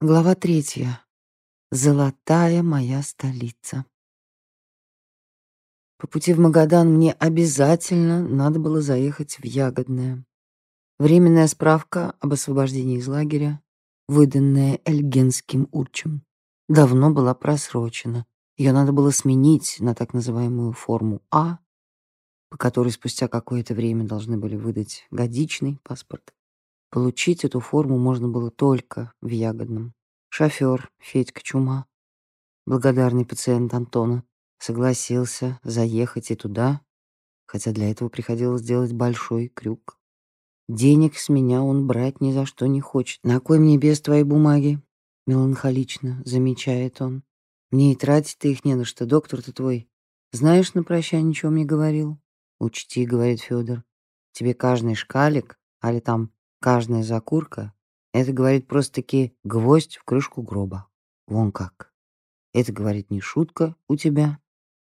Глава третья. Золотая моя столица. По пути в Магадан мне обязательно надо было заехать в Ягодное. Временная справка об освобождении из лагеря, выданная Эльгенским урчем, давно была просрочена. Ее надо было сменить на так называемую форму А, по которой спустя какое-то время должны были выдать годичный паспорт. Получить эту форму можно было только в Ягодном. Шофер Федька Чума, благодарный пациент Антона, согласился заехать и туда, хотя для этого приходилось сделать большой крюк. Денег с меня он брать ни за что не хочет. На кой мне без твоей бумаги? Меланхолично замечает он. Мне и тратить-то их не на что, доктор-то твой. Знаешь, на прощание чего мне говорил? Учти, говорит Федор, тебе каждый шкалик, али там Каждая закурка — это, говорит, просто-таки гвоздь в крышку гроба. Вон как. Это, говорит, не шутка у тебя,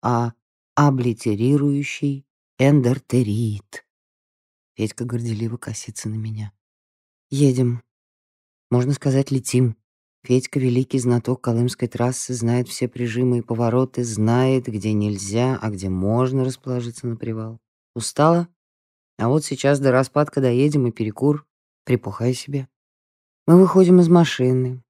а облитерирующий эндортерит. Федька горделиво косится на меня. Едем. Можно сказать, летим. Федька, великий знаток Колымской трассы, знает все прижимы и повороты, знает, где нельзя, а где можно расположиться на привал. Устала? А вот сейчас до распадка доедем и перекур. Припухай себе. Мы выходим из машины,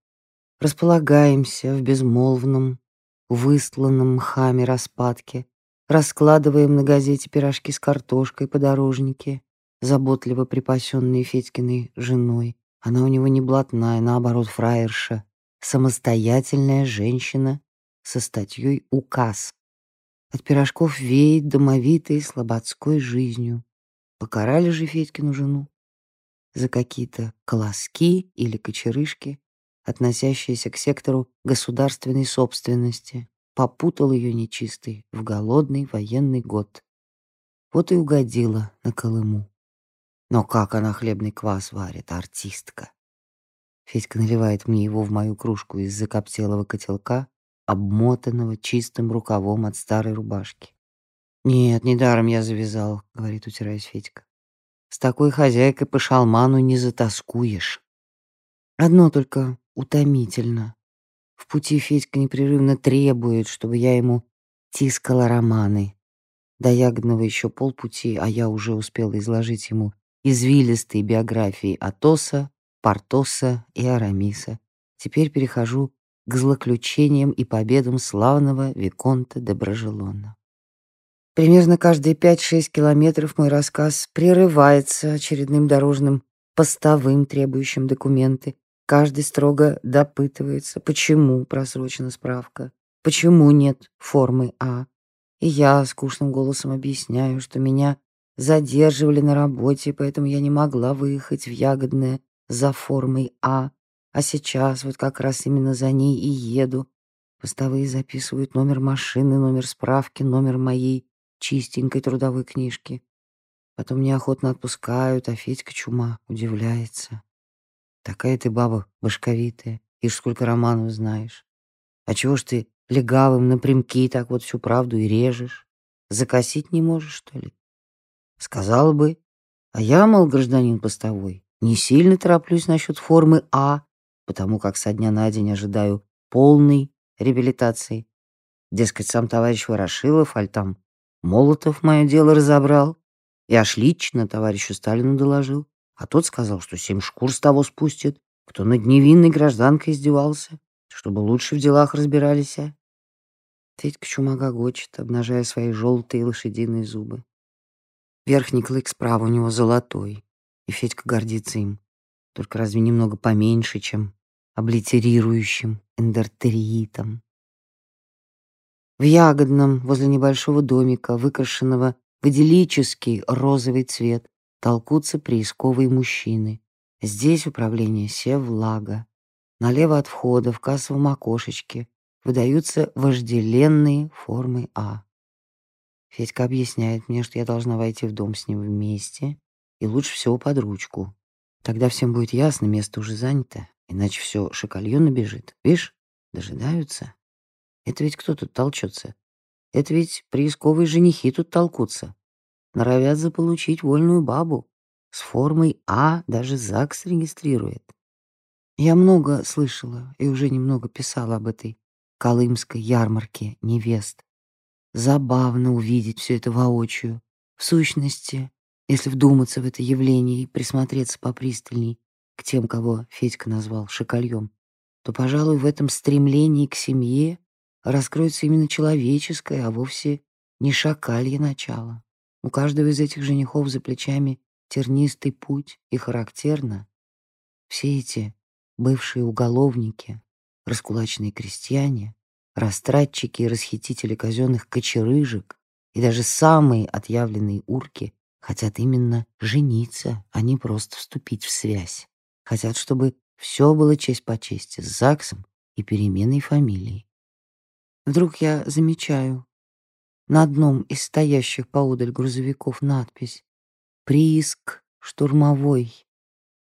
располагаемся в безмолвном, выстланном мхами распадке, раскладываем на газете пирожки с картошкой подорожники, заботливо припасенные Федькиной женой. Она у него не блатная, наоборот, фраерша, самостоятельная женщина со статьей «Указ». От пирожков веет домовитой слободской жизнью. Покарали же Федькину жену за какие-то колоски или кочерышки, относящиеся к сектору государственной собственности, попутал ее нечистый в голодный военный год. Вот и угодила на Колыму. Но как она хлебный квас варит, артистка. Федька наливает мне его в мою кружку из закоптелого котелка, обмотанного чистым рукавом от старой рубашки. «Нет, недаром я завязал», — говорит, утираясь Федька. С такой хозяйкой по шалману не затаскуешь. Одно только утомительно. В пути Федька непрерывно требует, чтобы я ему тискала романы. До Ягодного еще полпути, а я уже успела изложить ему извилистые биографии Атоса, Портоса и Арамиса. Теперь перехожу к злоключениям и победам славного Виконта де Брожелона. Примерно каждые 5-6 километров мой рассказ прерывается очередным дорожным постовым, требующим документы. Каждый строго допытывается, почему просрочена справка, почему нет формы А. И я скучным голосом объясняю, что меня задерживали на работе, поэтому я не могла выехать в Ягодное за формой А, а сейчас вот как раз именно за ней и еду. Постовые записывают номер машины, номер справки, номер моей чистенькой трудовой книжки. Потом неохотно отпускают, а Федька чума удивляется. Такая ты баба башковитая, ишь сколько романов знаешь. А чего ж ты легавым напрямки так вот всю правду и режешь? Закосить не можешь, что ли? Сказала бы, а я, мол, гражданин постовой, не сильно тороплюсь насчет формы А, потому как со дня на день ожидаю полной реабилитации. Дескать, сам товарищ Ворошилов, аль там Молотов мое дело разобрал. Я аж лично товарищу Сталину доложил. А тот сказал, что семь шкур с того спустит, кто над невинной гражданкой издевался, чтобы лучше в делах разбирались. А. Федька чума гогочет, обнажая свои желтые лошадиные зубы. Верхний клык справа у него золотой, и Федька гордится им. Только разве немного поменьше, чем облитерирующим эндортериитом. В Ягодном, возле небольшого домика, выкрашенного в идиллический розовый цвет, толкутся приисковые мужчины. Здесь управление Севлага. Налево от входа, в кассовом окошечке, выдаются вожделенные формы А. Федька объясняет мне, что я должна войти в дом с ним вместе и лучше всего под ручку. Тогда всем будет ясно, место уже занято, иначе все шоколье набежит. Видишь, дожидаются. Это ведь кто тут толчется? Это ведь приисковые женихи тут толкутся. Норовят заполучить вольную бабу. С формой А даже ЗАГС регистрирует. Я много слышала и уже немного писала об этой колымской ярмарке невест. Забавно увидеть все это воочию. В сущности, если вдуматься в это явление и присмотреться попристальней к тем, кого Федька назвал шакальем, то, пожалуй, в этом стремлении к семье раскроется именно человеческое, а вовсе не шакалье начало. У каждого из этих женихов за плечами тернистый путь, и характерно все эти бывшие уголовники, раскулаченные крестьяне, растратчики и расхитители казенных кочерыжек и даже самые отъявленные урки хотят именно жениться, а не просто вступить в связь. Хотят, чтобы все было честь по чести с ЗАГСом и переменой фамилии. Вдруг я замечаю на одном из стоящих поодаль грузовиков надпись «Прииск штурмовой»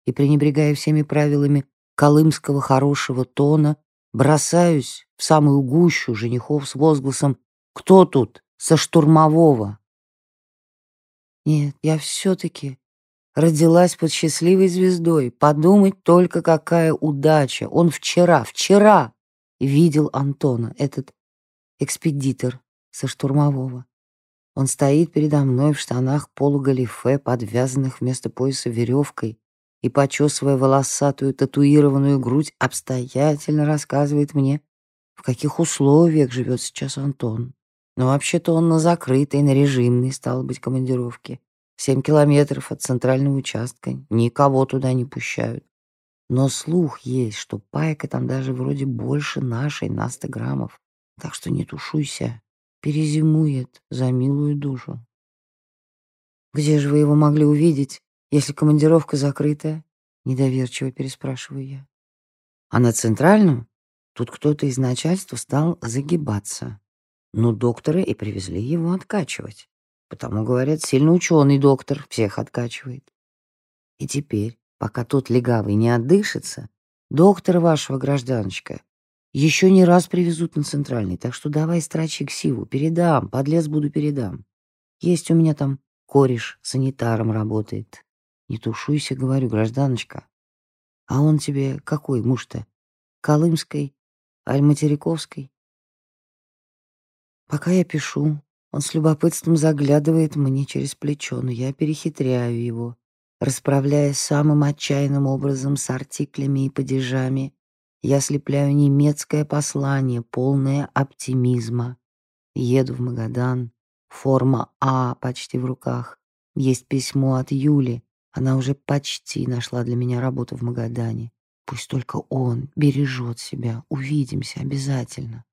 и, пренебрегая всеми правилами колымского хорошего тона, бросаюсь в самую гущу женихов с возгласом «Кто тут? Со штурмового?» Нет, я все-таки родилась под счастливой звездой. Подумать только, какая удача. Он вчера, вчера видел Антона, этот экспедитор со штурмового. Он стоит передо мной в штанах полугалифе, подвязанных вместо пояса веревкой, и, почесывая волосатую татуированную грудь, обстоятельно рассказывает мне, в каких условиях живет сейчас Антон. Но вообще-то он на закрытой, на режимной, стало быть, командировке. Семь километров от центрального участка, никого туда не пущают. Но слух есть, что пайка там даже вроде больше нашей на 100 граммов. Так что не тушуйся, перезимует за милую душу. Где же вы его могли увидеть? Если командировка закрытая, недоверчиво переспрашиваю я. А на центральном тут кто-то из начальства стал загибаться. Но доктора и привезли его откачивать. Потому, говорят, сильно ученый доктор всех откачивает. И теперь, пока тот легавый не отдышится, доктора вашего гражданочка еще не раз привезут на центральный, так что давай строчи к Сиву, передам, подлец буду передам. Есть у меня там кореш, санитаром работает. Не тушуйся, говорю, гражданочка. А он тебе какой муж-то? Колымской? Аль Материковской? Пока я пишу, он с любопытством заглядывает мне через плечо, но я перехитряю его, расправляясь самым отчаянным образом с артиклями и падежами. Я слепляю немецкое послание, полное оптимизма. Еду в Магадан, форма А почти в руках. Есть письмо от Юли, она уже почти нашла для меня работу в Магадане. Пусть только он бережет себя. Увидимся обязательно.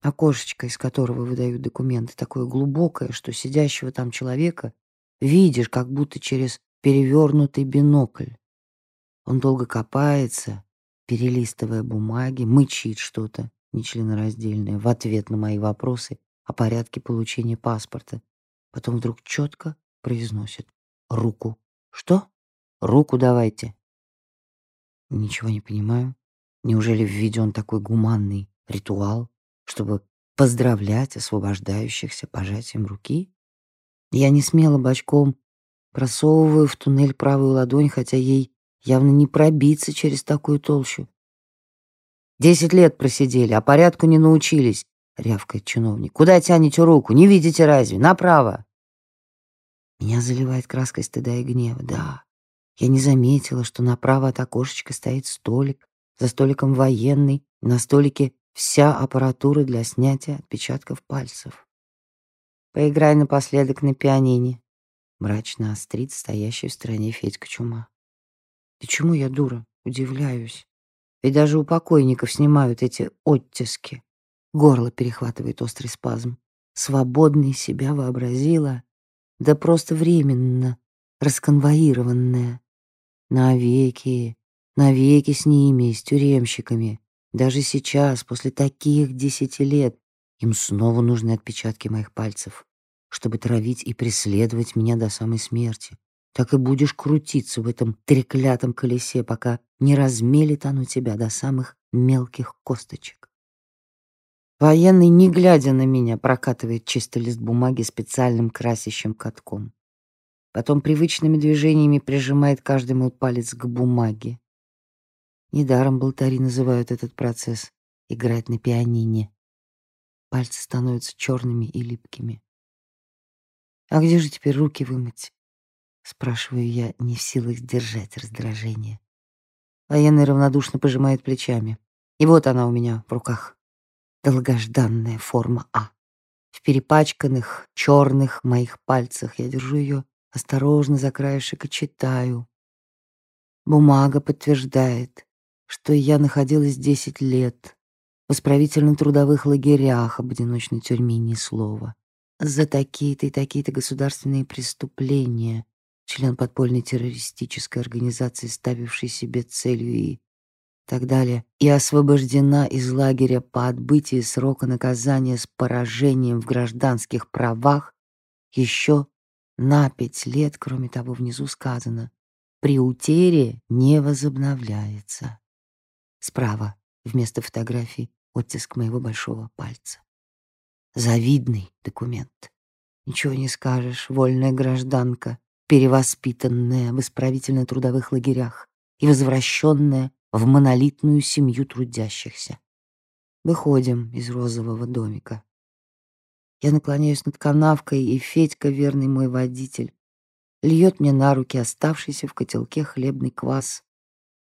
Окошечко, из которого выдают документы, такое глубокое, что сидящего там человека видишь, как будто через перевернутый бинокль. Он долго копается, перелистывая бумаги, мычит что-то нечленораздельное в ответ на мои вопросы о порядке получения паспорта. Потом вдруг четко произносит руку. Что? Руку давайте. Ничего не понимаю. Неужели введен такой гуманный ритуал, чтобы поздравлять освобождающихся пожатием руки? Я не смело бочком просовываю в туннель правую ладонь, хотя ей явно не пробиться через такую толщу. «Десять лет просидели, а порядку не научились», — рявкает чиновник. «Куда тянете руку? Не видите разве? Направо!» Меня заливает краской стыда и гнева. Да, я не заметила, что направо от окошечка стоит столик, за столиком военный, на столике вся аппаратура для снятия отпечатков пальцев. «Поиграй напоследок на пианине», — мрачно острит стоящий в стороне Федька Чума. «И чему я дура? Удивляюсь. Ведь даже у покойников снимают эти оттиски. Горло перехватывает острый спазм. Свободной себя вообразила да просто временно расконвоированная. Навеки, навеки с ними, с тюремщиками. Даже сейчас, после таких десяти лет, им снова нужны отпечатки моих пальцев, чтобы травить и преследовать меня до самой смерти. Так и будешь крутиться в этом треклятом колесе, пока не размелит оно тебя до самых мелких косточек. Военный, не глядя на меня, прокатывает чистый лист бумаги специальным красящим катком. Потом привычными движениями прижимает каждый мой палец к бумаге. Недаром болтари называют этот процесс играть на пианине. Пальцы становятся черными и липкими. «А где же теперь руки вымыть?» Спрашиваю я, не в силах сдержать раздражение. Военный равнодушно пожимает плечами. И вот она у меня в руках. Долгожданная форма А. В перепачканных, черных моих пальцах я держу ее осторожно за краешек и читаю. Бумага подтверждает, что я находилась десять лет в исправительно-трудовых лагерях об одиночной тюрьме ни слова. За такие-то и такие-то государственные преступления, член подпольной террористической организации, ставившей себе целью и так далее, и освобождена из лагеря по отбытии срока наказания с поражением в гражданских правах еще на пять лет, кроме того, внизу сказано, при утере не возобновляется. Справа вместо фотографии оттиск моего большого пальца. Завидный документ. Ничего не скажешь, вольная гражданка, перевоспитанная в исправительно-трудовых лагерях и возвращенная в монолитную семью трудящихся. Выходим из розового домика. Я наклоняюсь над канавкой, и Федька, верный мой водитель, льет мне на руки оставшийся в котелке хлебный квас,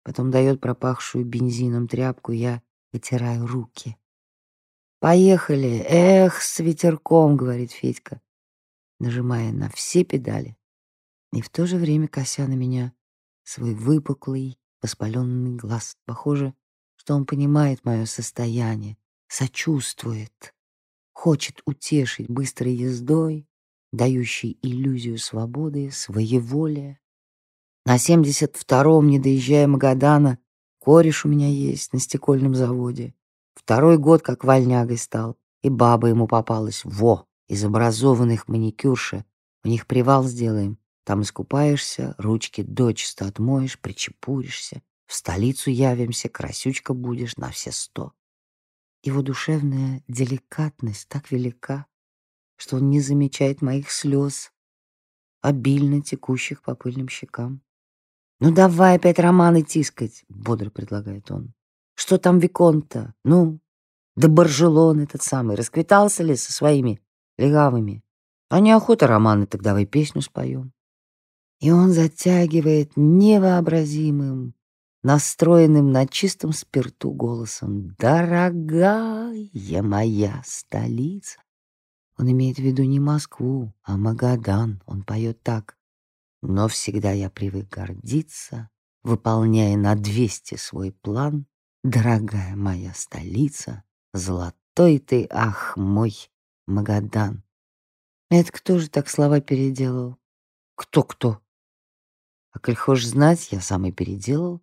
потом дает пропахшую бензином тряпку, я вытираю руки. «Поехали! Эх, с ветерком!» — говорит Федька, нажимая на все педали и в то же время кося на меня свой выпуклый, воспаленный глаз. Похоже, что он понимает мое состояние, сочувствует, хочет утешить быстрой ездой, дающей иллюзию свободы, своеволия. На семьдесят втором, не доезжая Магадана, кореш у меня есть на стекольном заводе. Второй год как вольнягой стал, и баба ему попалась. Во, из образованных маникюрша. У них привал сделаем. Там искупаешься, ручки дочисто отмоешь, причепуришься. В столицу явимся, красючка будешь на все сто. Его душевная деликатность так велика, что он не замечает моих слез, обильно текущих по пыльным щекам. «Ну давай опять романы тискать», — бодро предлагает он. «Что там Виконта? Ну, да Баржелон этот самый, расквитался ли со своими легавыми? А неохота романы, так давай песню споем». И он затягивает невообразимым, настроенным на чистом спирту голосом «Дорогая моя столица». Он имеет в виду не Москву, а Магадан. Он поет так. Но всегда я привык гордиться, выполняя на двести свой план. Дорогая моя столица, золотой ты, ах, мой Магадан. Это кто же так слова переделал? Кто-кто? А коль хочешь знать, я сам и переделал.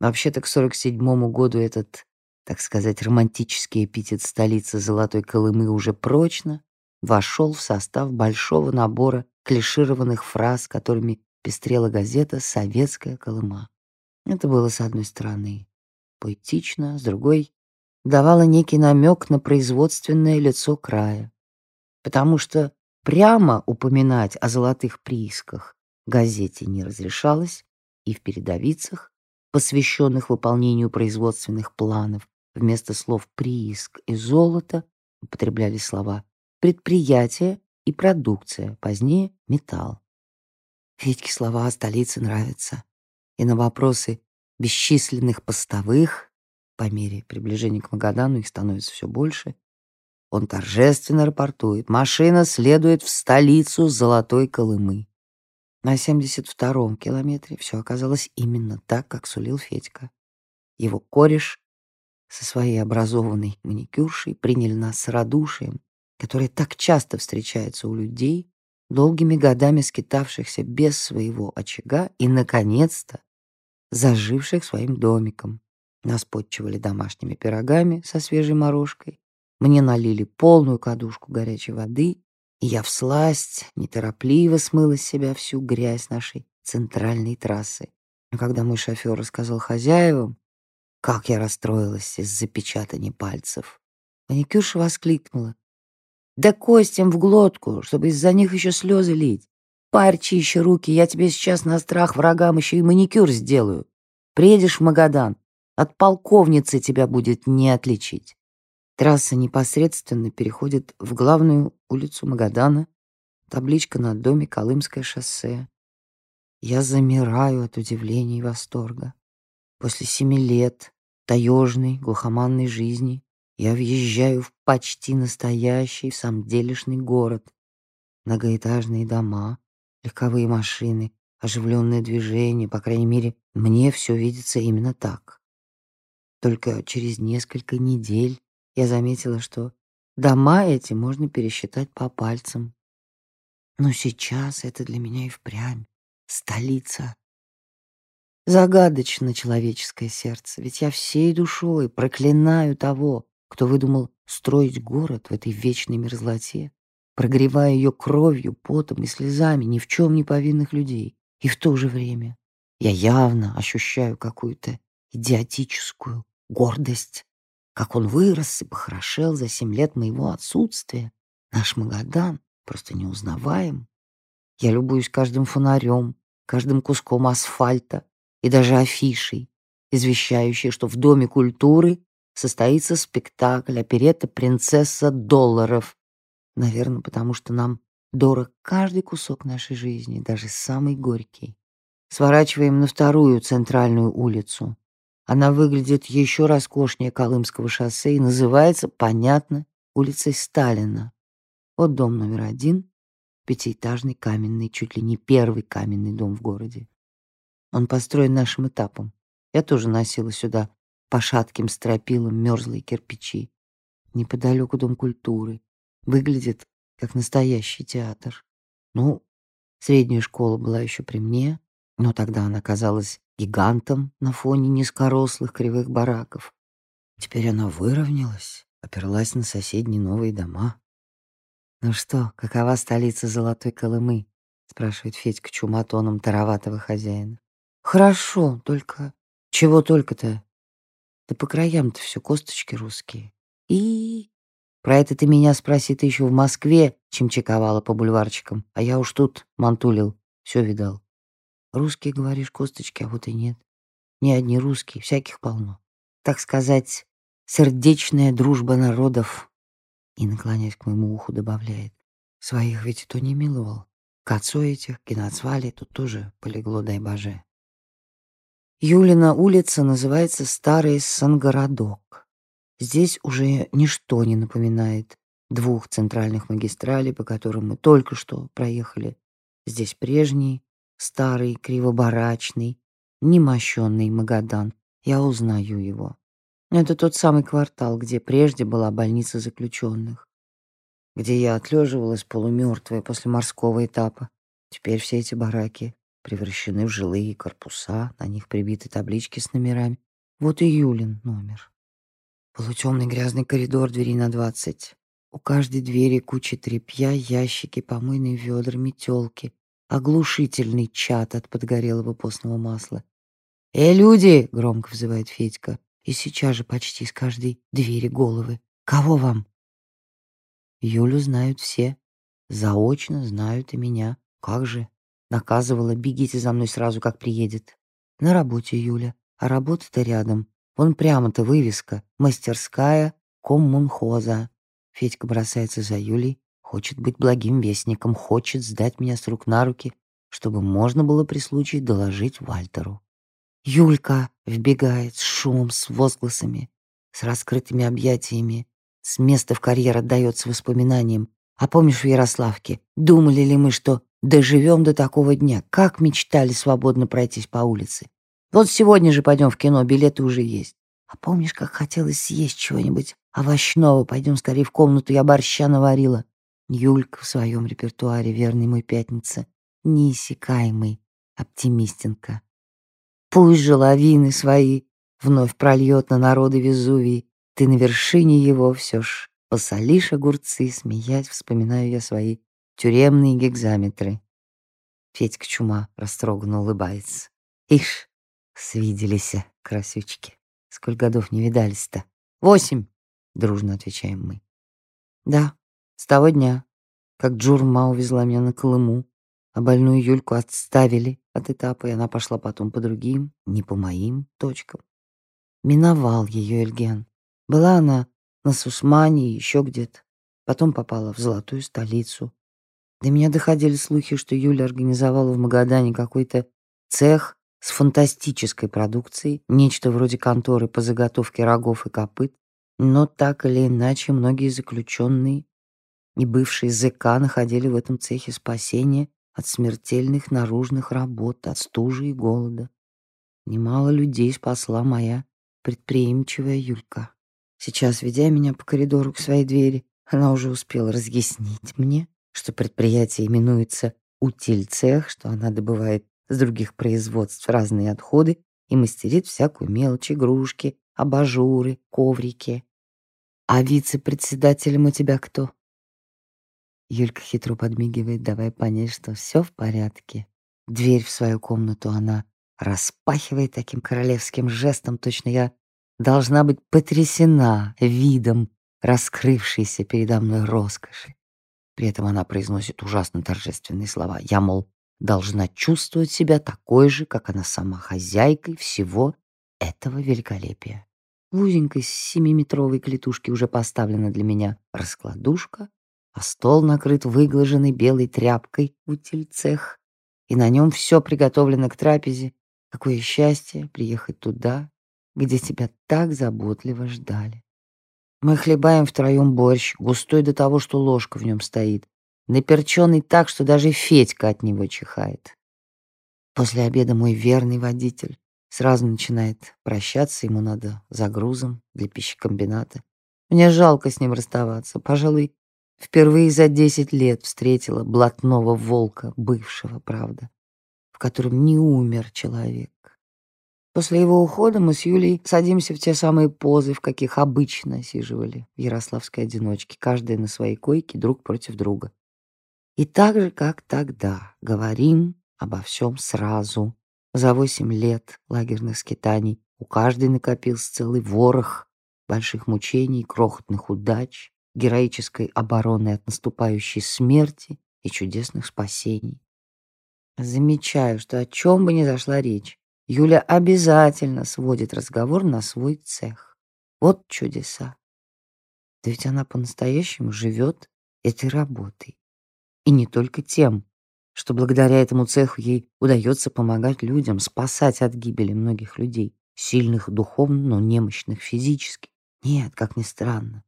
Вообще-то к сорок седьмому году этот, так сказать, романтический эпитет столицы Золотой Колымы уже прочно вошел в состав большого набора клишированных фраз, которыми пестрела газета «Советская Колыма». Это было, с одной стороны, поэтично, с другой — давало некий намек на производственное лицо края. Потому что прямо упоминать о золотых приисках газете не разрешалось, и в передовицах, посвященных выполнению производственных планов, вместо слов «прииск» и «золото» употребляли слова «предприятие» и «продукция», позднее «металл». Федьке слова о столице нравятся, и на вопросы бесчисленных постовых, по мере приближения к Магадану их становится все больше, он торжественно рапортует, машина следует в столицу Золотой Колымы. На 72-м километре все оказалось именно так, как сулил Федька. Его кореш со своей образованной маникюршей приняли нас с радушием, которое так часто встречается у людей, долгими годами скитавшихся без своего очага и, наконец-то, заживших своим домиком. Нас подчивали домашними пирогами со свежей морожкой, мне налили полную кадушку горячей воды, и я всласть неторопливо смыла с себя всю грязь нашей центральной трассы. А когда мой шофер рассказал хозяевам, как я расстроилась из-за печатания пальцев, маникюрша воскликнула. «Да костям в глотку, чтобы из-за них еще слезы лить. Парь чище руки, я тебе сейчас на страх врагам еще и маникюр сделаю. Приедешь в Магадан, От полковницы тебя будет не отличить. Трасса непосредственно переходит в главную улицу Магадана. Табличка над доме Колымское шоссе. Я замираю от удивления и восторга. После семи лет таежной, глухоманной жизни я въезжаю в почти настоящий, в самом делешный город. Многоэтажные дома, легковые машины, оживленное движение, по крайней мере, мне все видится именно так. Только через несколько недель я заметила, что дома эти можно пересчитать по пальцам. Но сейчас это для меня и впрямь столица. Загадочно человеческое сердце, ведь я всей душой проклинаю того, кто выдумал строить город в этой вечной мерзлоте, прогревая ее кровью, потом и слезами ни в чем не повинных людей. И в то же время я явно ощущаю какую-то идиотическую гордость, как он вырос и похорошел за семь лет моего отсутствия. Наш Магадан просто неузнаваем. Я любуюсь каждым фонарем, каждым куском асфальта и даже афишей, извещающей, что в Доме культуры состоится спектакль оперетта «Принцесса долларов». Наверное, потому что нам дорог каждый кусок нашей жизни, даже самый горький. Сворачиваем на вторую центральную улицу. Она выглядит еще роскошнее Колымского шоссе и называется, понятно, улицей Сталина. Вот дом номер один, пятиэтажный каменный, чуть ли не первый каменный дом в городе. Он построен нашим этапом. Я тоже носила сюда по шатким стропилам мерзлые кирпичи. Неподалеку дом культуры. Выглядит как настоящий театр. Ну, средняя школа была еще при мне, но тогда она казалась гигантом на фоне низкорослых кривых бараков. Теперь она выровнялась, оперлась на соседние новые дома. «Ну что, какова столица Золотой Колымы?» — спрашивает Федька чуматоном тароватого хозяина. «Хорошо, только... Чего только-то? Да по краям-то все косточки русские. И про это ты меня спроси ты еще в Москве, чем чековала по бульварчикам, а я уж тут мантулил, все видал. Русские, говоришь, косточки, а вот и нет. Не одни русские, всяких полно. Так сказать, сердечная дружба народов. И, наклоняясь к моему уху, добавляет. Своих ведь и то не миловал. К отцу этих, Геноцвали, тут тоже полегло, дай боже. Юлина улица называется Старый Сангородок. Здесь уже ничто не напоминает двух центральных магистралей, по которым мы только что проехали. Здесь прежний, старый, кривобарачный, немощенный Магадан. Я узнаю его. Это тот самый квартал, где прежде была больница заключенных, где я отлеживалась полумертвая после морского этапа. Теперь все эти бараки превращены в жилые корпуса, на них прибиты таблички с номерами. Вот и Юлин номер. Полутемный грязный коридор, двери на двадцать. У каждой двери куча тряпья, ящики, помойные ведра, метелки. Оглушительный чат от подгорелого постного масла. «Эй, люди!» — громко взывает Федька. И сейчас же почти с каждой двери головы. «Кого вам?» Юлю знают все. Заочно знают и меня. Как же? Наказывала, бегите за мной сразу, как приедет. На работе Юля, а работа-то рядом. Вон прямо-то вывеска. Мастерская коммунхоза. Федька бросается за Юлей. Хочет быть благим вестником. Хочет сдать меня с рук на руки, чтобы можно было при случае доложить Вальтеру. Юлька вбегает с шумом, с возгласами, с раскрытыми объятиями. С места в карьер отдается воспоминаниям. А помнишь в Ярославке, думали ли мы, что доживем до такого дня? Как мечтали свободно пройтись по улице? Вот сегодня же пойдем в кино, билеты уже есть. А помнишь, как хотелось съесть чего-нибудь овощного? Пойдем скорее в комнату, я борща наварила. Юлька в своем репертуаре, верный мой пятница, неиссякаемый, оптимистенка. Пусть же лавины свои вновь прольет на народы Везувий, ты на вершине его все ж посолишь огурцы, смеясь, вспоминаю я свои тюремные гекзаметры. Федька Чума растроганно улыбается. Ишь, Свиделись, красючки. Сколько годов не видались-то? Восемь, дружно отвечаем мы. Да, с того дня, как Джурма увезла меня на Колыму, а больную Юльку отставили от этапа, и она пошла потом по другим, не по моим точкам. миновал ее Эльген. Была она на Сусмане и еще где-то. Потом попала в золотую столицу. До меня доходили слухи, что Юля организовала в Магадане какой-то цех с фантастической продукцией, нечто вроде конторы по заготовке рогов и копыт. Но так или иначе, многие заключенные и бывшие ЗК находили в этом цехе спасение от смертельных наружных работ, от стужи и голода. Немало людей спасла моя предприимчивая Юлька. Сейчас, ведя меня по коридору к своей двери, она уже успела разъяснить мне, что предприятие именуется «Утильцех», что она добывает с других производств разные отходы и мастерит всякую мелочь, игрушки, абажуры, коврики. «А вице-председателем у тебя кто?» Юлька хитро подмигивает, давая понять, что все в порядке. Дверь в свою комнату она распахивает таким королевским жестом, точно я должна быть потрясена видом раскрывшейся передо мной роскоши. При этом она произносит ужасно торжественные слова. Я, мол, должна чувствовать себя такой же, как она сама хозяйкой всего этого великолепия. В узенькой семиметровой клетушке уже поставлена для меня раскладушка, а стол накрыт выглаженной белой тряпкой утильцех, и на нем все приготовлено к трапезе. Какое счастье приехать туда, где тебя так заботливо ждали. Мы хлебаем втроем борщ, густой до того, что ложка в нем стоит, наперченный так, что даже Федька от него чихает. После обеда мой верный водитель сразу начинает прощаться, ему надо за грузом для пищекомбината. Мне жалко с ним расставаться. Пожалуй, впервые за десять лет встретила блатного волка, бывшего, правда, в котором не умер человек. После его ухода мы с Юлей садимся в те самые позы, в каких обычно сиживали в ярославской одиночке, каждая на своей койке, друг против друга. И так же, как тогда, говорим обо всем сразу. За восемь лет лагерных скитаний у каждой накопился целый ворох больших мучений, крохотных удач, героической обороны от наступающей смерти и чудесных спасений. Замечаю, что о чем бы ни зашла речь, Юля обязательно сводит разговор на свой цех. Вот чудеса. Да ведь она по-настоящему живет этой работой. И не только тем, что благодаря этому цеху ей удается помогать людям, спасать от гибели многих людей, сильных духовно, но немощных физически. Нет, как ни странно.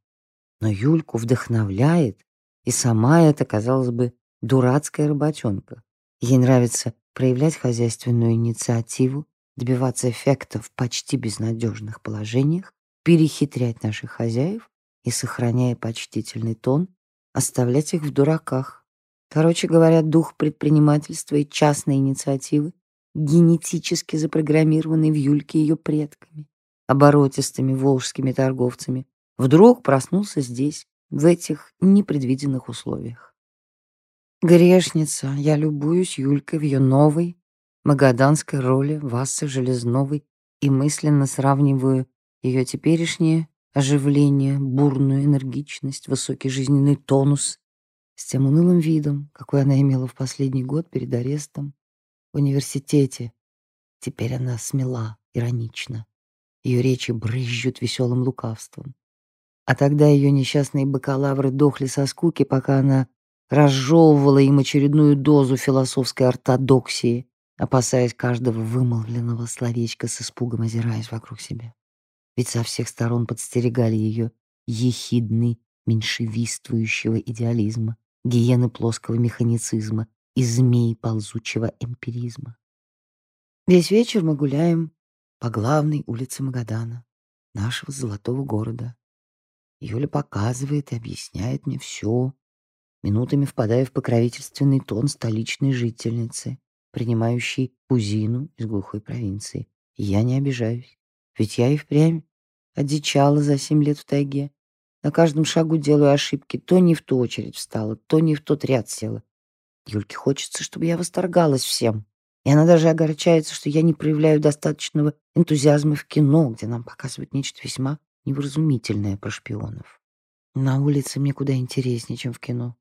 Но Юльку вдохновляет и сама эта, казалось бы, дурацкая работенка. Ей нравится проявлять хозяйственную инициативу, добиваться эффекта в почти безнадежных положениях, перехитрять наших хозяев и, сохраняя почтительный тон, оставлять их в дураках. Короче говоря, дух предпринимательства и частной инициативы генетически запрограммированный в Юльке ее предками, оборотистыми волжскими торговцами, вдруг проснулся здесь, в этих непредвиденных условиях. Грешница, я любуюсь Юлькой в ее новой, магаданской роли Васы Железновой и мысленно сравниваю ее теперешнее оживление, бурную энергичность, высокий жизненный тонус с тем унылым видом, какой она имела в последний год перед арестом в университете. Теперь она смела, иронична. Ее речи брызжут веселым лукавством. А тогда ее несчастные бакалавры дохли со скуки, пока она разжевывала им очередную дозу философской ортодоксии, опасаясь каждого вымолвленного словечка с испугом озираясь вокруг себя. Ведь со всех сторон подстерегали ее ехидный меньшевистствующего идеализма, гиены плоского механицизма и змей ползучего эмпиризма. Весь вечер мы гуляем по главной улице Магадана, нашего золотого города. Юля показывает и объясняет мне все, минутами впадая в покровительственный тон столичной жительницы, принимающей кузину из глухой провинции. И я не обижаюсь, ведь я и впрямь одичала за семь лет в тайге. На каждом шагу делаю ошибки, то не в ту очередь встала, то не в тот ряд села. Юльке хочется, чтобы я восторгалась всем. И она даже огорчается, что я не проявляю достаточного энтузиазма в кино, где нам показывают нечто весьма невразумительное про шпионов. На улице мне куда интереснее, чем в кино.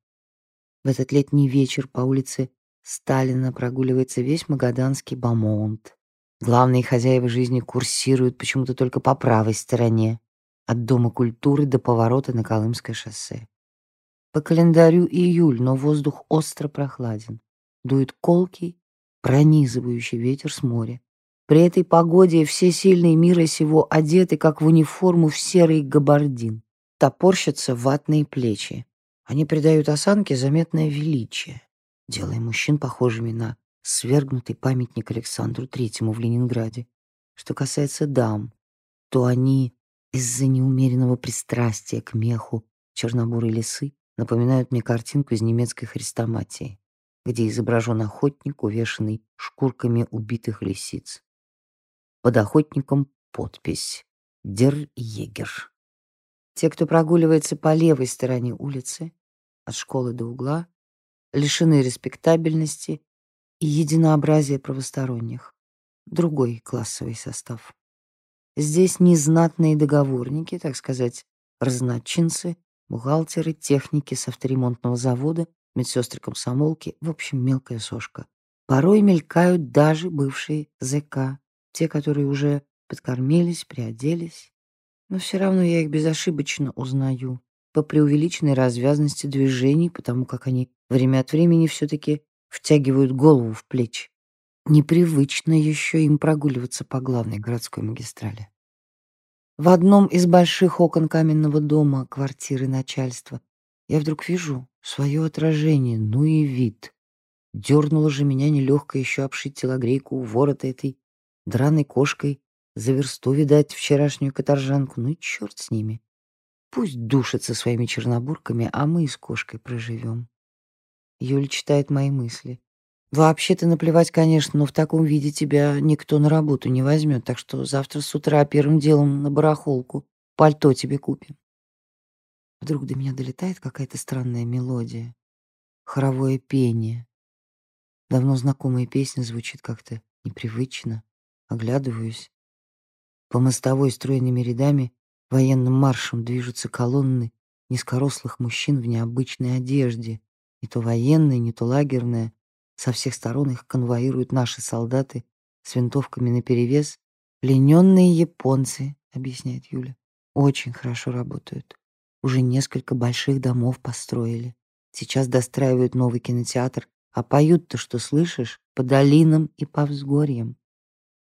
В этот летний вечер по улице Сталина прогуливается весь магаданский бомонд. Главные хозяева жизни курсируют почему-то только по правой стороне, от Дома культуры до поворота на Колымское шоссе. По календарю июль, но воздух остро прохладен. Дует колкий, пронизывающий ветер с моря. При этой погоде все сильные мира сего одеты, как в униформу, в серый габардин. Топорщатся ватные плечи. Они придают осанке заметное величие, делая мужчин похожими на свергнутый памятник Александру Третьему в Ленинграде. Что касается дам, то они из-за неумеренного пристрастия к меху чернобурой лисы напоминают мне картинку из немецкой хрестоматии, где изображен охотник, увешанный шкурками убитых лисиц. Под охотником подпись «Дер Егер». Те, кто прогуливается по левой стороне улицы, от школы до угла, лишены респектабельности и единообразия правосторонних. Другой классовый состав. Здесь не знатные договорники, так сказать, разночинцы, бухгалтеры, техники с авторемонтного завода, медсестры комсомолки, в общем, мелкая сошка. Порой мелькают даже бывшие ЗК, те, которые уже подкормились, приоделись. Но все равно я их безошибочно узнаю по преувеличенной развязности движений, потому как они время от времени все-таки втягивают голову в плечи. Непривычно еще им прогуливаться по главной городской магистрали. В одном из больших окон каменного дома квартиры начальства я вдруг вижу свое отражение, ну и вид. Дернуло же меня нелегко еще обшить телогрейку у ворота этой драной кошкой, за версту, видать, вчерашнюю каторжанку. Ну и черт с ними. Пусть душатся своими чернобурками, а мы с кошкой проживем. Юля читает мои мысли. Вообще-то наплевать, конечно, но в таком виде тебя никто на работу не возьмет, так что завтра с утра первым делом на барахолку пальто тебе купим. Вдруг до меня долетает какая-то странная мелодия, хоровое пение. Давно знакомая песня звучит как-то непривычно. Оглядываюсь. По мостовой стройными рядами военным маршем движутся колонны низкорослых мужчин в необычной одежде, не то военная, не то лагерная. Со всех сторон их конвоируют наши солдаты с винтовками наперевес. Плененные японцы, объясняет Юля, очень хорошо работают. Уже несколько больших домов построили. Сейчас достраивают новый кинотеатр, а поют-то, что слышишь, по долинам и по взгорьям.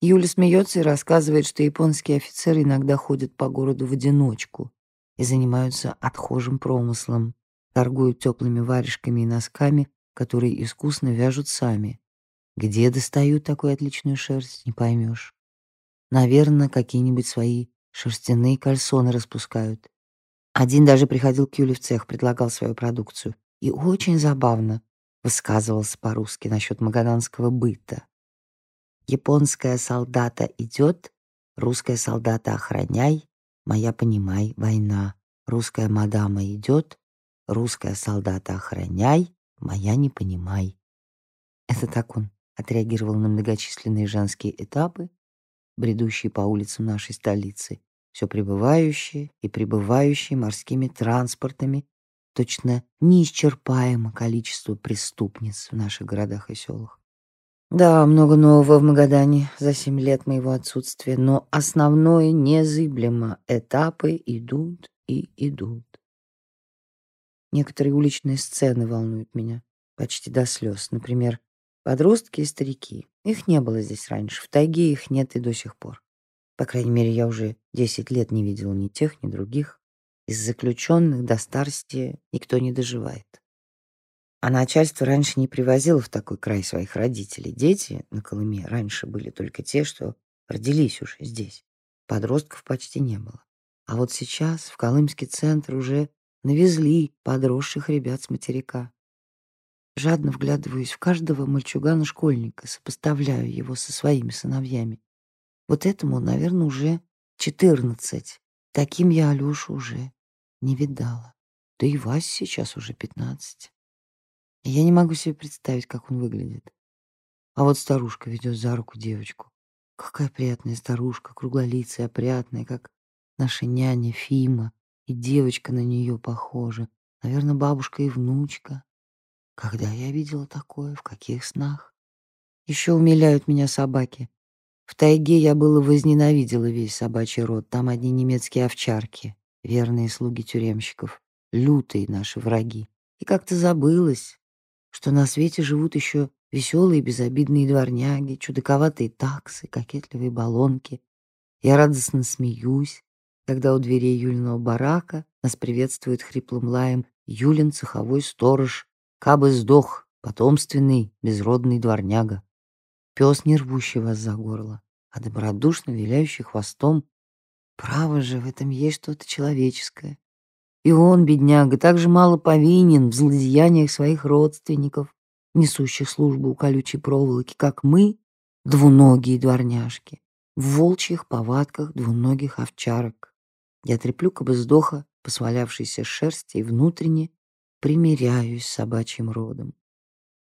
Юля смеется и рассказывает, что японские офицеры иногда ходят по городу в одиночку и занимаются отхожим промыслом, торгуют теплыми варежками и носками, которые искусно вяжут сами. Где достают такую отличную шерсть, не поймешь. Наверное, какие-нибудь свои шерстяные кальсоны распускают. Один даже приходил к Юле в цех, предлагал свою продукцию. И очень забавно высказывался по-русски насчет магаданского быта. Японская солдата идет, русская солдата охраняй, моя понимай, война. Русская мадама идет, русская солдата охраняй, моя не понимай. Это так он отреагировал на многочисленные женские этапы, бредущие по улицам нашей столицы, все прибывающие и прибывающие морскими транспортами, точно неисчерпаемо количество преступниц в наших городах и селах. Да, много нового в Магадане за семь лет моего отсутствия, но основное незыблемо. Этапы идут и идут. Некоторые уличные сцены волнуют меня почти до слез. Например, подростки и старики. Их не было здесь раньше, в тайге их нет и до сих пор. По крайней мере, я уже десять лет не видел ни тех, ни других. Из заключенных до старости никто не доживает. А начальство раньше не привозило в такой край своих родителей. Дети на Колыме раньше были только те, что родились уже здесь. Подростков почти не было. А вот сейчас в Колымский центр уже навезли подросших ребят с материка. Жадно вглядываюсь в каждого мальчугана-школьника, сопоставляю его со своими сыновьями. Вот этому, наверное, уже четырнадцать. Таким я Алёшу уже не видала. Да и Вась сейчас уже пятнадцать. Я не могу себе представить, как он выглядит. А вот старушка ведет за руку девочку. Какая приятная старушка, круглолицая, опрятная, как наша няня Фима. И девочка на нее похожа. Наверное, бабушка и внучка. Когда я видела такое? В каких снах? Еще умиляют меня собаки. В тайге я было возненавидела весь собачий род. Там одни немецкие овчарки, верные слуги тюремщиков, лютые наши враги. И как-то забылось, что на свете живут еще веселые безобидные дворняги, чудаковатые таксы, кокетливые баллонки. Я радостно смеюсь, когда у дверей Юлиного барака нас приветствует хриплым лаем Юлин цеховой сторож, кабы сдох, потомственный, безродный дворняга. Пес, не рвущий вас за горло, а добродушно виляющий хвостом. Право же, в этом есть что-то человеческое. И он, бедняга, так же мало повинен в злодеяниях своих родственников, несущих службу у колючей проволоки, как мы, двуногие дворняжки, в волчьих повадках двуногих овчарок. Я треплю кобыздоха по свалявшейся шерсти и внутренне примиряюсь с собачьим родом.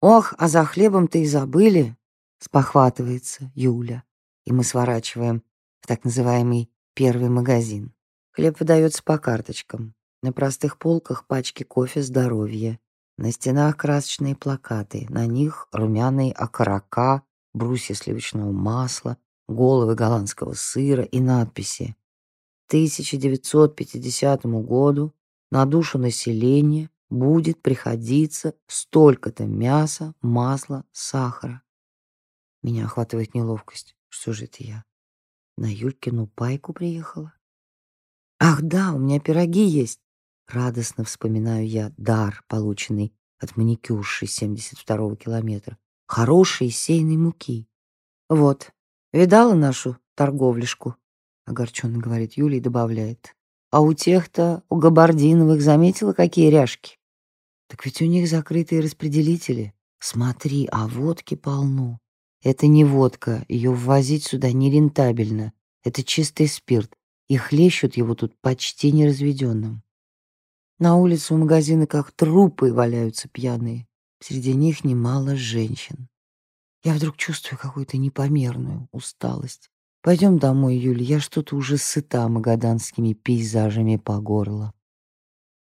«Ох, а за хлебом-то и забыли!» — спохватывается Юля, и мы сворачиваем в так называемый первый магазин. Хлеб выдается по карточкам. На простых полках пачки кофе «Здоровье», на стенах красочные плакаты, на них румяные окорока, брусья сливочного масла, головы голландского сыра и надписи. 1950 году на душу населения будет приходиться столько-то мяса, масла, сахара. Меня охватывает неловкость. Что же это я? На Юлькину пайку приехала? Ах да, у меня пироги есть. Радостно вспоминаю я дар, полученный от маникюрши 72-го километра. Хорошей сейной муки. Вот, видала нашу торговлишку? Огорченно говорит Юля и добавляет. А у тех-то, у Габардиновых, заметила, какие ряжки? Так ведь у них закрытые распределители. Смотри, а водки полно. Это не водка, ее ввозить сюда нерентабельно. Это чистый спирт, и хлещут его тут почти неразведенным. На улице у магазина как трупы валяются пьяные. Среди них немало женщин. Я вдруг чувствую какую-то непомерную усталость. Пойдем домой, Юля, я что-то уже сыта магаданскими пейзажами по горло.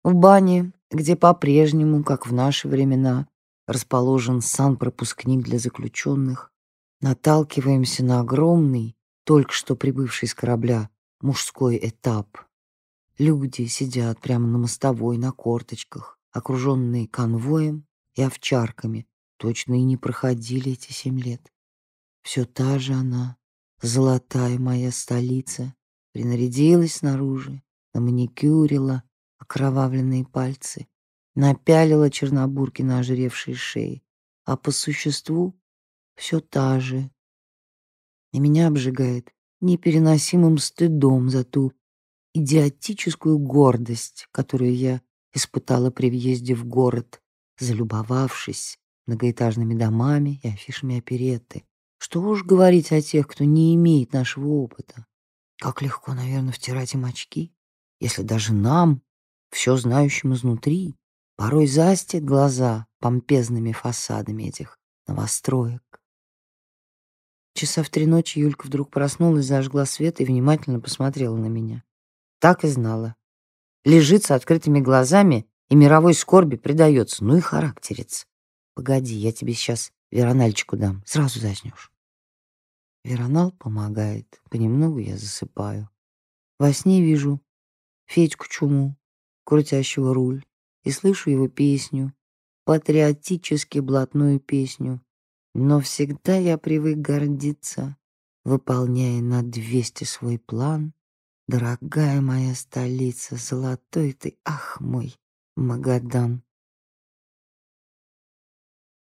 В бане, где по-прежнему, как в наши времена, расположен сан-пропускник для заключенных, наталкиваемся на огромный, только что прибывший с корабля, мужской этап — Люди сидят прямо на мостовой, на корточках, окруженные конвоем и овчарками. Точно и не проходили эти семь лет. Все та же она, золотая моя столица, принарядилась снаружи, наманикюрила окровавленные пальцы, напялила чернобурки на ожиревшие шеи, а по существу все та же. И меня обжигает непереносимым стыдом за ту идиотическую гордость, которую я испытала при въезде в город, залюбовавшись многоэтажными домами и афишами оперетты. Что уж говорить о тех, кто не имеет нашего опыта. Как легко, наверное, втирать им очки, если даже нам, все знающим изнутри, порой застят глаза помпезными фасадами этих новостроек. Часа в три ночи Юлька вдруг проснулась, зажгла свет и внимательно посмотрела на меня. Так и знала. Лежит с открытыми глазами и мировой скорби предается. Ну и характерец. Погоди, я тебе сейчас верональчику дам. Сразу заснешь. Веронал помогает. Понемногу я засыпаю. Во сне вижу Федьку Чуму, крутящего руль, и слышу его песню, патриотически блатную песню. Но всегда я привык гордиться, выполняя на двести свой план, Дорогая моя столица, золотой ты, ах мой, Магадан.